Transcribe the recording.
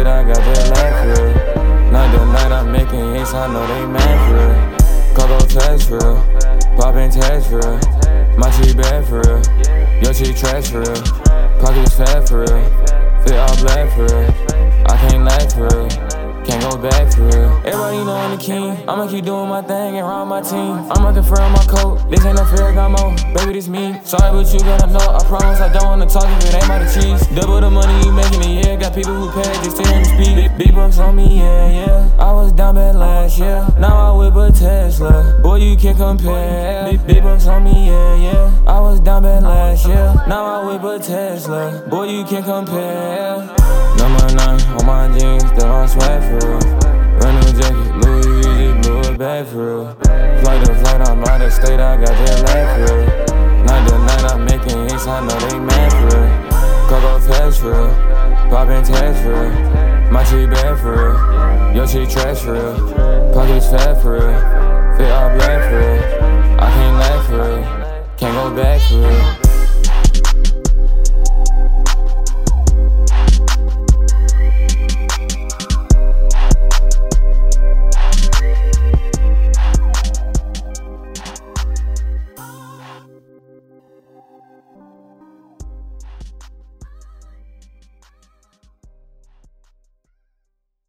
State, I got laugh for real. Night to night, I'm making hits, I know they mad for real. Coco for real, poppin' for real. My shit bad for real, your shit trash for real. Pockets fat for real, fit all black for real. I can't laugh for real. Can't go back for real. Everybody know I'm the king. I'ma keep doing my thing and run my team. I'ma confirm my coat. This ain't no Ferragamo. Baby, this me. Sorry, but you gotta know. I promise I don't wanna talk if it ain't about the cheese. Double the money you making a year. Got people who pay just to hear me speak. Big, bucks on me, yeah, yeah. I was down bad last year. Now I whip a Tesla. Boy, you can't compare. Big, bucks on me, yeah, yeah. I was down bad last year. Now I whip a Tesla. Boy, you can't compare. Number nine on my jeans, still on swag for back real. Flight to flight, I'm out of state, I got that laugh real. Night to night, I'm making hits, I know they mad real. Coco fast real, poppin' tags real. My shit bad for real, your shit trash for real. Pockets fat for real, fit all black for real. I can't